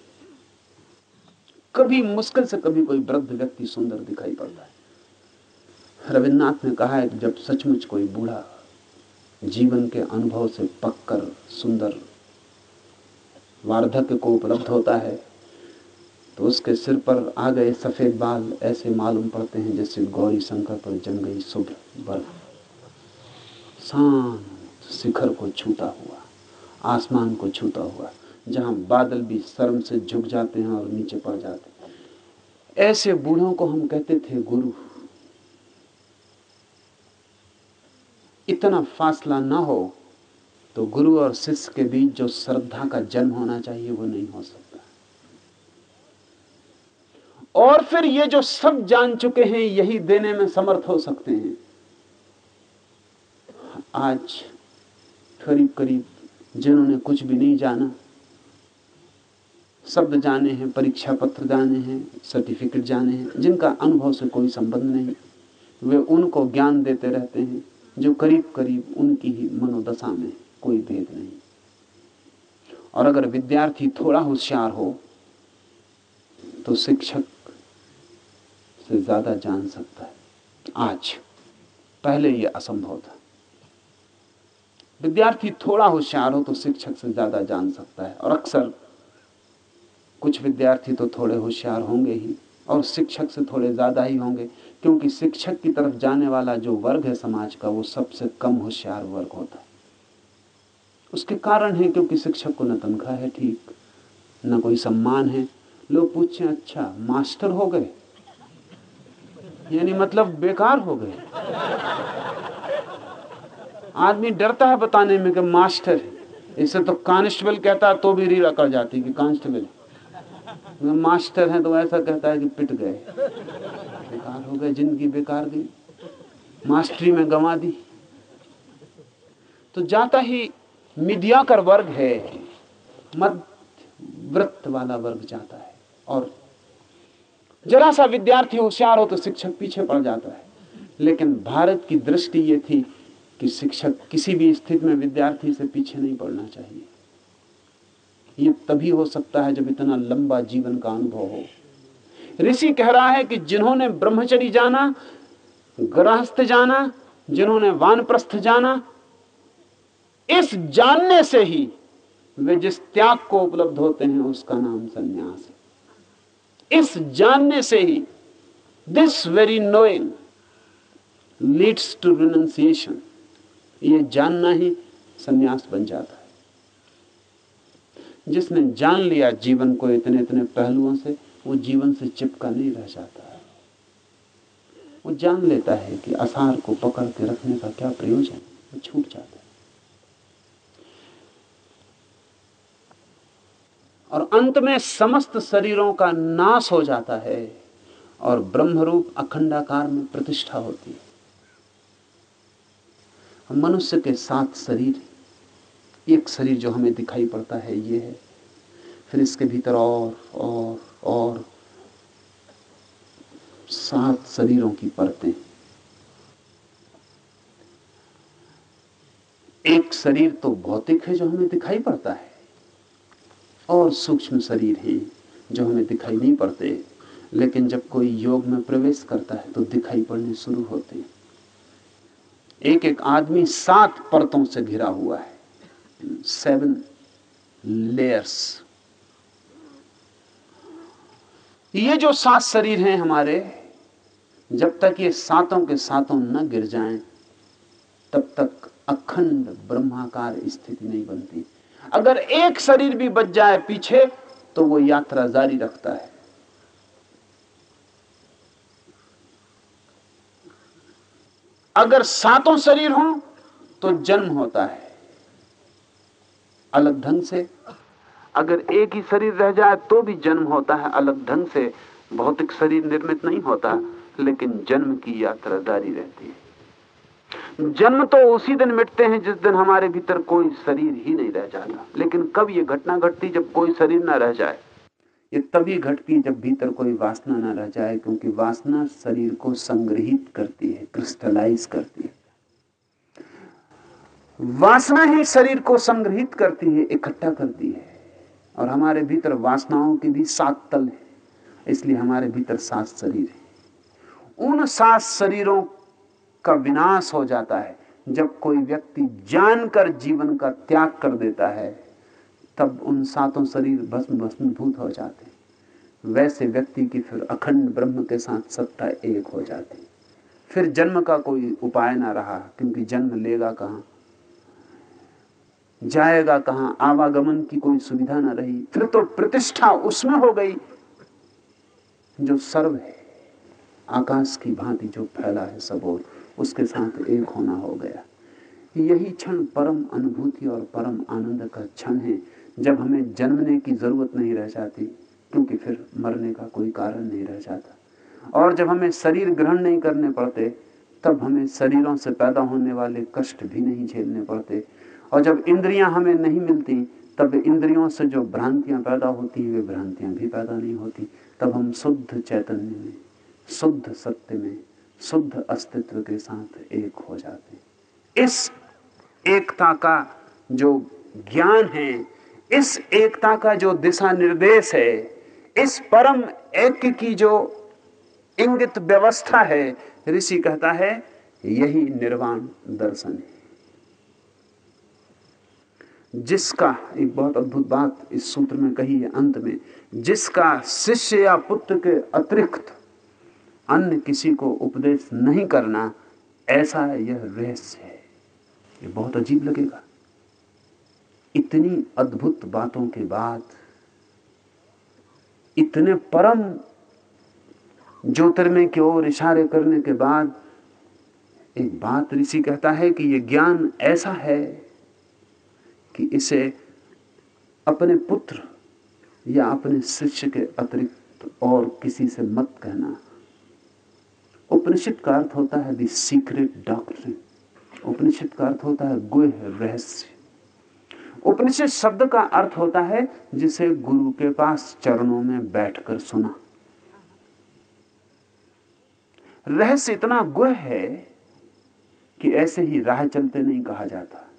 कभी मुश्किल से कभी कोई वृद्ध व्यक्ति सुंदर दिखाई पड़ता है। रविन्द्रनाथ ने कहा है कि जब सचमुच कोई बूढ़ा जीवन के अनुभव से पककर सुंदर वार्धक्य को उपलब्ध होता है तो उसके सिर पर आ गए सफ़ेद बाल ऐसे मालूम पड़ते हैं जैसे गौरी शंकर पर जम गई शुभ बर्फ़ शांत शिखर को छूता हुआ, आसमान को छूता हुआ, जहाँ बादल भी शर्म से झुक जाते हैं और नीचे पड़ जाते हैं। ऐसे बूढ़ों को हम कहते थे गुरु। इतना फासला ना हो तो गुरु और शिष्य के बीच जो श्रद्धा का जन्म होना चाहिए, वो नहीं हो सकता। और फिर ये जो सब जान चुके हैं, यही देने में समर्थ हो सकते हैं। आज करीब करीब जिन्होंने कुछ भी नहीं जाना, शब्द जाने हैं, परीक्षा पत्र जाने हैं सर्टिफिकेट जाने हैं, जिनका अनुभव से कोई संबंध नहीं, वे उनको ज्ञान देते रहते हैं। जो करीब करीब उनकी ही मनोदशा में कोई भेद नहीं। और अगर विद्यार्थी थोड़ा होशियार हो तो शिक्षक से ज़्यादा जान सकता है। आज पहले यह असंभव था। विद्यार्थी थोड़ा होशियार हो तो शिक्षक से ज़्यादा जान सकता है। और अक्सर कुछ विद्यार्थी तो थोड़े होशियार होंगे ही, और शिक्षक से थोड़े ज़्यादा ही होंगे। क्योंकि शिक्षक की तरफ़ जाने वाला जो वर्ग है समाज का, वो सबसे कम होशियार वर्ग होता है। उसके कारण है क्योंकि शिक्षक को न तनख्वाह है ठीक, न कोई सम्मान है। लोग पूछे अच्छा मास्टर हो गए? यानी मतलब बेकार हो गए। आदमी डरता है बताने में कि मास्टर है। इसे तो कांस्टेबल कहता है तो भी रीड़ा कर जाती कि कांस्टेबल मास्टर है तो ऐसा कहता है कि पिट गए। बेकार हो गए, ज़िंदगी बेकार गई। मास्टरी में गंवा दी। तो जाता ही मीडिया कर वर्ग है मध्य वृत्त वाला वर्ग जाता है। और जरा सा विद्यार्थी होशियार हो तो शिक्षक पीछे पड़ जाता है। लेकिन भारत की दृष्टि ये थी कि शिक्षक किसी भी स्थिति में विद्यार्थी से पीछे नहीं पड़ना चाहिए। ये तभी हो सकता है जब इतना लंबा जीवन का अनुभव हो। ऋषि कह रहा है कि जिन्होंने ब्रह्मचरी जाना, गृहस्थ जाना, जिन्होंने वानप्रस्थ जाना, इस जानने से ही वे जिस त्याग को उपलब्ध होते हैं उसका नाम संन्यास है। इस जानने से ही this very knowing leads to renunciation ये जानना ही संन्यास बन जाता है। जिसने जान लिया जीवन को इतने इतने पहलुओं से, वो जीवन से चिपका नहीं रह जाता। है वो जान लेता है कि आसार को पकड़ के रखने का क्या प्रयोजन वो छूट जाता है। और अंत में समस्त शरीरों का नाश हो जाता है और ब्रह्मरूप अखंडाकार में प्रतिष्ठा होती है। मनुष्य के सात शरीर एक शरीर जो हमें दिखाई पड़ता है, ये है। फिर इसके भीतर और और और सात शरीरों की परतें। एक शरीर तो भौतिक है जो हमें दिखाई पड़ता है, और सूक्ष्म शरीर हैं जो हमें दिखाई नहीं पड़ते। लेकिन जब कोई योग में प्रवेश करता है तो दिखाई पड़ने शुरू होते एक एक आदमी सात परतों से घिरा हुआ है। सेवन लेयर्स ये जो सात शरीर हैं हमारे, जब तक ये सातों के सातों न गिर जाएँ, तब तक अखंड ब्रह्माकार स्थिति नहीं बनती। अगर एक शरीर भी बच जाए पीछे तो वो यात्रा जारी रखता है। अगर सातों शरीर हों तो जन्म होता है। अलग ढंग से। अगर एक ही शरीर रह जाए तो भी जन्म होता है अलग ढंग से। भौतिक शरीर निर्मित नहीं होता, लेकिन जन्म की यात्रा जारी रहती है। जन्म तो उसी दिन मिटते हैं जिस दिन हमारे भीतर कोई शरीर ही नहीं रह जाता। लेकिन कब ये घटना घटती जब कोई शरीर ना रह जाए? ये तभी घटती जब भीतर कोई वासना ना रह जाए, क्योंकि वासना शरीर को संग्रहित करती है क्रिस्टलाइज करती है। वासना ही शरीर को संग्रहित करती है, इकट्ठा करती है। और हमारे भीतर वासनाओं की भी सात तल है, इसलिए हमारे भीतर सात शरीर है। उन सात शरीरों का विनाश हो जाता है। जब कोई व्यक्ति जानकर जीवन का त्याग कर देता है, तब उन सातों शरीर भस्म भस्मभूत हो जाते वैसे व्यक्ति की फिर अखंड ब्रह्म के साथ सत्ता एक हो जाती फिर जन्म का कोई उपाय ना रहा, क्योंकि जन्म लेगा कहाँ? जाएगा कहा? आवागमन की कोई सुविधा ना रही। फिर तो प्रतिष्ठा उसमें हो गई, जो सर्व है। आकाश की भांति जो फैला है सब और, उसके साथ एक होना हो गया। यही क्षण परम अनुभूति और परम आनंद का क्षण है, जब हमें जन्मने की ज़रूरत नहीं रह जाती, क्योंकि फिर मरने का कोई कारण नहीं रह जाता। और जब हमें शरीर ग्रहण नहीं करने पड़ते, तब हमें शरीरों से पैदा होने वाले कष्ट भी नहीं झेलने पड़ते। और जब इंद्रियाँ हमें नहीं मिलती, तब इंद्रियों से जो भ्रांतियाँ पैदा होती हैं, वे भ्रांतियाँ भी पैदा नहीं होती। तब हम शुद्ध चैतन्य में, शुद्ध सत्य में, शुद्ध अस्तित्व के साथ एक हो जाते इस एकता का जो ज्ञान है, इस एकता का जो दिशा निर्देश है, इस परम एक की जो इंगित व्यवस्था है, ऋषि कहता है, यही निर्वाण दर्शन है। जिसका, एक बहुत अद्भुत बात इस सूत्र में कही है अंत में, जिसका शिष्य या पुत्र के अतिरिक्त अन्य किसी को उपदेश नहीं करना, ऐसा यह रहस्य है। ये बहुत अजीब लगेगा। इतनी अद्भुत बातों के बाद, इतने परम ज्योतिर्मय की ओर इशारे करने के बाद, एक बात ऋषि कहता है कि यह ज्ञान ऐसा है कि इसे अपने पुत्र या अपने शिष्य के अतिरिक्त और किसी से मत कहना। उपनिषद का अर्थ होता है दी सीक्रेट डॉक्ट्रिन उपनिषद का अर्थ होता है गुह रहस्य। उपनिषद शब्द का अर्थ होता है जिसे गुरु के पास चरणों में बैठकर सुना। रहस्य इतना गुह है कि ऐसे ही राह चलते नहीं कहा जाता।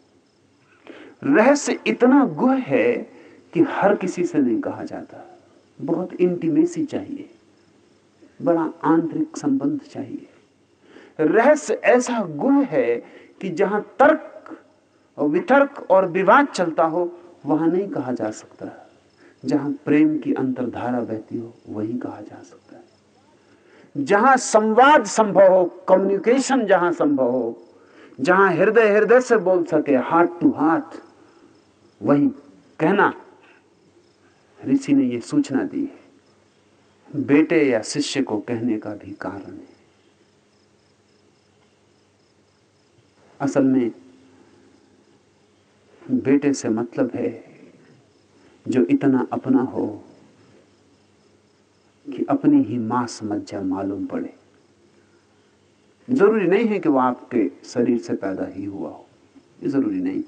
रहस्य इतना गुह है कि हर किसी से नहीं कहा जाता। बहुत इंटीमेसी चाहिए। बड़ा आंतरिक संबंध चाहिए। रहस्य ऐसा गुह है कि जहाँ तर्क और वितर्क और विवाद चलता हो, वहाँ नहीं कहा जा सकता। जहाँ प्रेम की अंतरधारा बहती हो, वही कहा जा सकता है। जहाँ संवाद संभव हो कम्युनिकेशन जहाँ संभव हो, जहाँ हृदय हृदय से बोल सके हाथ टू हाथ वही कहना। ऋषि ने यह सूचना दी। है बेटे या शिष्य को कहने का भी कारण है। असल में बेटे से मतलब है जो इतना अपना हो कि अपनी ही मांस मज्जा मालूम पड़े। ज़रूरी नहीं है कि वो आपके शरीर से पैदा ही हुआ हो। ये ज़रूरी नहीं।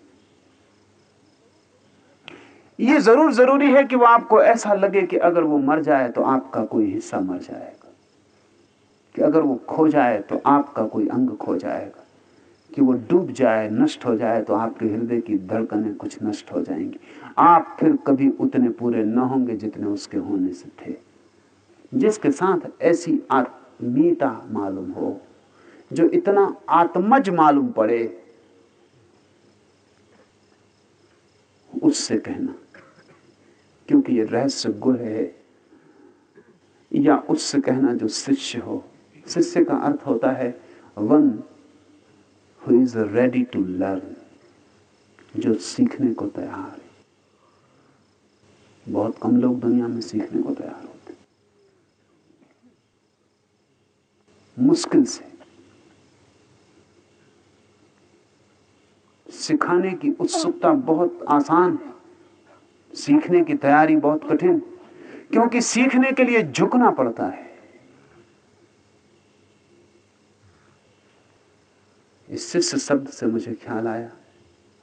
ये ज़रूर ज़रूरी है कि वो आपको ऐसा लगे कि अगर वो मर जाए तो आपका कोई हिस्सा मर जाएगा। कि अगर वो खो जाए तो आपका कोई अंग खो जाएगा। कि वो डूब जाए, नष्ट हो जाए तो आपके हृदय की धड़कनें कुछ नष्ट हो जाएँगी। आप फिर कभी उतने पूरे न होंगे जितने उसके होने से थे। जिसके साथ ऐसी आत्मीयता मालूम हो, जो इतना आत्मज मालूम पड़े, उससे कहना। क्योंकि ये रहस्य गुह है, या उससे कहना जो शिष्य हो। शिष्य का अर्थ होता है one who is ready to learn जो सीखने को तैयार है। बहुत कम लोग दुनिया में सीखने को तैयार होते मुश्किल से। सिखाने की उत्सुकता बहुत आसान है। सीखने की तैयारी बहुत कठिन, क्योंकि सीखने के लिए झुकना पड़ता है। इस शिष्य शब्द से मुझे ख्याल आया।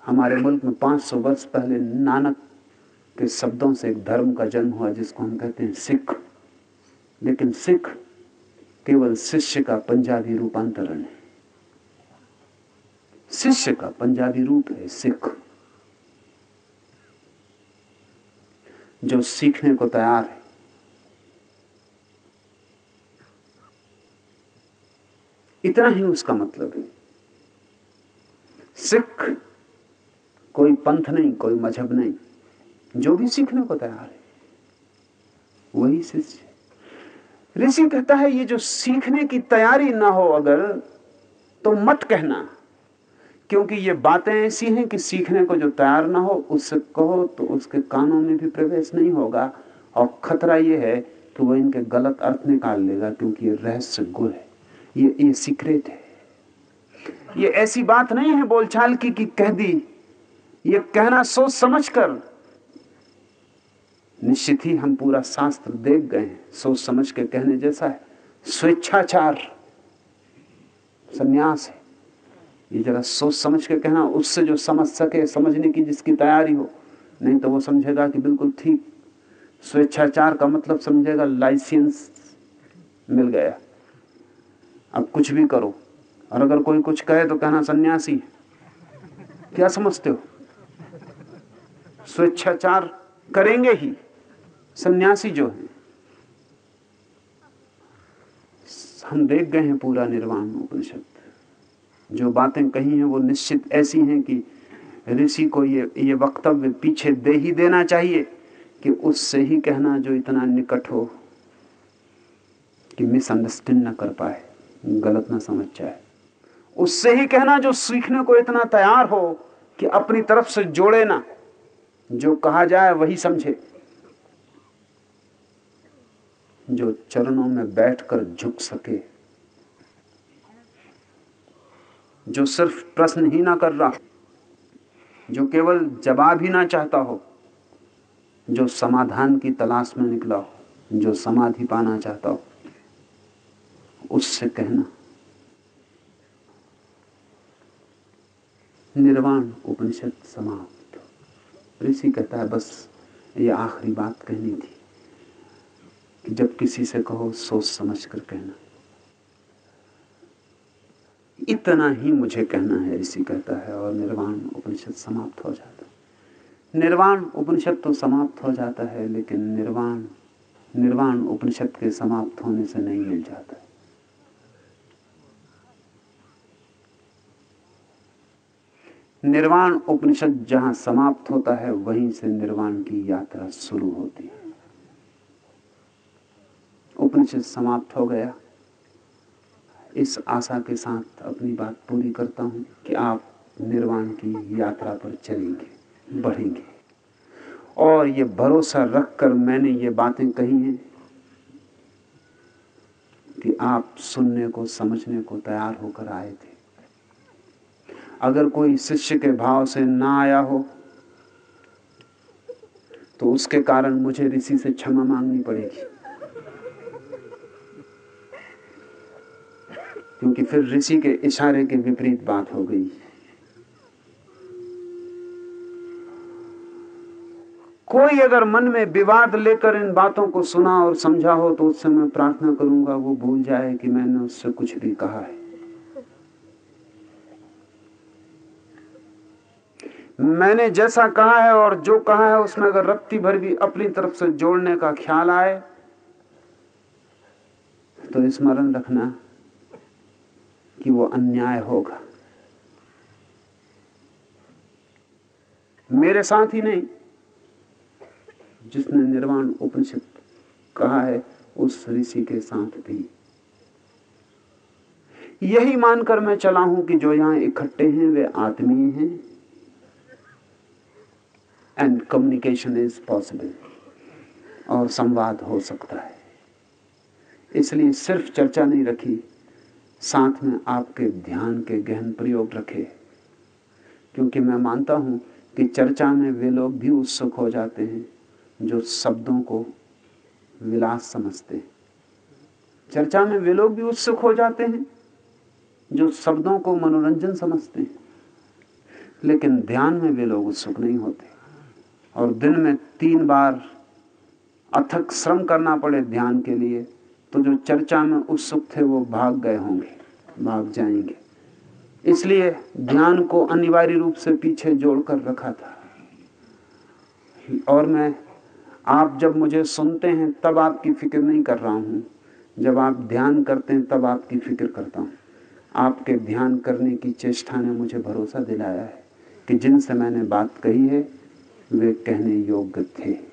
हमारे मुल्क में 500 वर्ष पहले नानक के शब्दों से एक धर्म का जन्म हुआ, जिसको हम कहते हैं सिख। लेकिन सिख केवल शिष्य का पंजाबी रूपांतरण है। शिष्य का पंजाबी रूप है सिख। जो सीखने को तैयार है। इतना ही उसका मतलब है। सिख कोई पंथ नहीं, कोई मज़हब नहीं, जो भी सीखने को तैयार है, वही शिष्य ऋषि कहता है, ये जो सीखने की तैयारी ना हो अगर तो मत कहना। क्योंकि ये बातें ऐसी हैं कि सीखने को जो तैयार ना हो, उससे कहो तो उसके कानों में भी प्रवेश नहीं होगा। और खतरा ये है कि वो इनके गलत अर्थ निकाल लेगा क्योंकि ये रहस्य गुण है। ये ये सीक्रेट है। ये ऐसी बात नहीं है बोलचाल की कि कह दी। ये कहना सोच समझ कर। निश्चित ही हम पूरा शास्त्र देख गए हैं। सोच समझ के कहने जैसा है। स्वेच्छाचार। संन्यास है। ये जरा सोच समझ के कहना, उससे जो समझ सके, समझने की जिसकी तैयारी हो। नहीं तो वो समझेगा कि बिल्कुल ठीक। स्वेच्छाचार का मतलब समझेगा, लाइसेंस मिल गया। अब कुछ भी करो। और अगर कोई कुछ कहे तो कहना, सन्यासी। क्या समझते हो? स्वेच्छाचार करेंगे ही। सन्यासी जो है। हम देख गए हैं पूरा निर्वाण उपनिषद। जो बातें कही हैं वो निश्चित ऐसी हैं कि ऋषि को ये ये वक्तव्य पीछे दे ही देना चाहिए कि उससे ही कहना जो इतना निकट हो कि मिसअंडरस्टैंड ना कर पाए, गलत ना समझ जाए। उससे ही कहना जो सीखने को इतना तैयार हो कि अपनी तरफ़ से जोड़े ना, जो कहा जाए वही समझे। जो चरणों में बैठकर झुक सके। जो सिर्फ़ प्रश्न ही ना कर रहा, जो केवल जवाब ही ना चाहता हो, जो समाधान की तलाश में निकला हो, जो समाधि पाना चाहता हो, उससे कहना। निर्वाण उपनिषद समाप्त। ऋषि कहता है, बस ये आखिरी बात कहनी थी कि जब किसी से कहो, सोच समझ कर कहना। इतना ही मुझे कहना है ऋषि कहता है, और निर्वाण उपनिषद समाप्त हो जाता है। निर्वाण उपनिषद तो समाप्त हो जाता है, लेकिन निर्वाण निर्वाण उपनिषद के समाप्त होने से नहीं मिल जाता निर्वाण उपनिषद जहाँ समाप्त होता है, वहीं से निर्वाण की यात्रा शुरू होती है। उपनिषद समाप्त हो गया। इस आशा के साथ अपनी बात पूरी करता हूँ कि आप निर्वाण की यात्रा पर चलेंगे, बढ़ेंगे। और ये भरोसा रखकर मैंने ये बातें कही हैं कि आप सुनने को, समझने को तैयार होकर आए थे। अगर कोई शिष्य के भाव से ना आया हो तो उसके कारण मुझे ऋषि से क्षमा मांगनी पड़ेगी। क्योंकि फिर ऋषि के इशारे के विपरीत बात हो गई। कोई अगर मन में विवाद लेकर इन बातों को सुना और समझा हो तो उससे मैं प्रार्थना करूँगा, वो भूल जाए कि मैंने उससे कुछ भी कहा है। मैंने जैसा कहा है और जो कहा है, उसमें अगर रत्ती भर भी अपनी तरफ़ से जोड़ने का ख्याल आए तो स्मरण रखना। कि वो अन्याय होगा। मेरे साथ ही नहीं। जिसने निर्वाण उपनिषद कहा है, उस ऋषि के साथ भी। यही मानकर मैं चला हूँ कि जो यहाँ इकट्ठे हैं, वे आत्मीय हैं। एंड कम्युनिकेशन इज़ पॉसिबल और संवाद हो सकता है। इसलिए सिर्फ़ चर्चा नहीं रखी साथ में आपके ध्यान के गहन प्रयोग रखे। क्योंकि मैं मानता हूँ कि चर्चा में वे लोग भी उत्सुक हो जाते हैं जो शब्दों को विलास समझते हैं। चर्चा में वे लोग भी उत्सुक हो जाते हैं जो शब्दों को मनोरंजन समझते हैं। लेकिन ध्यान में वे लोग उत्सुक नहीं होते। और दिन में तीन बार अथक श्रम करना पड़े ध्यान के लिए। तो जो चर्चा में उत्सुक थे वो भाग गए होंगे, भाग जाएँगे। इसलिए ध्यान को अनिवार्य रूप से पीछे जोड़कर रखा था। और मैं, आप जब मुझे सुनते हैं, तब आपकी फ़िक्र नहीं कर रहा हूँ। जब आप ध्यान करते हैं, तब आपकी फ़िक्र करता हूँ। आपके ध्यान करने की चेष्टा ने मुझे भरोसा दिलाया है कि जिनसे मैंने बात कही है, वे कहने योग्य थे।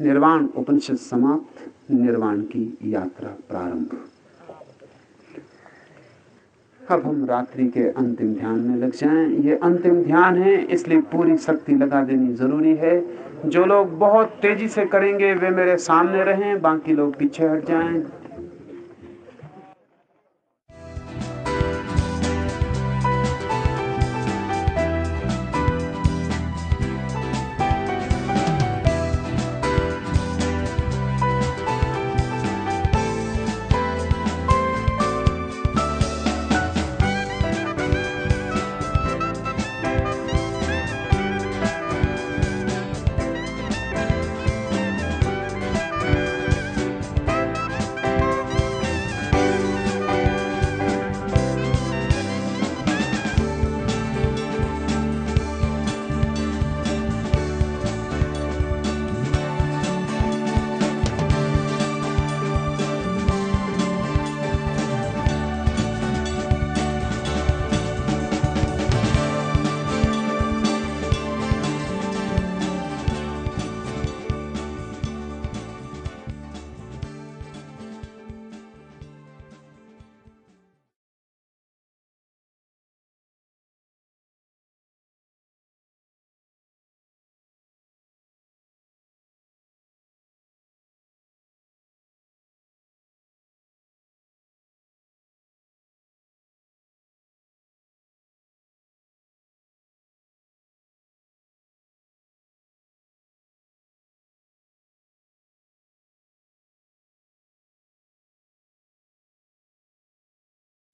निर्वाण उपनिषद समाप्त, निर्वाण की यात्रा प्रारंभ। अब हम रात्रि के अंतिम ध्यान में लग जाएँ। ये अंतिम ध्यान है, इसलिए पूरी शक्ति लगा देनी ज़रूरी है। जो लोग बहुत तेज़ी से करेंगे, वे मेरे सामने रहें, बाकी लोग पीछे हट जाएँ।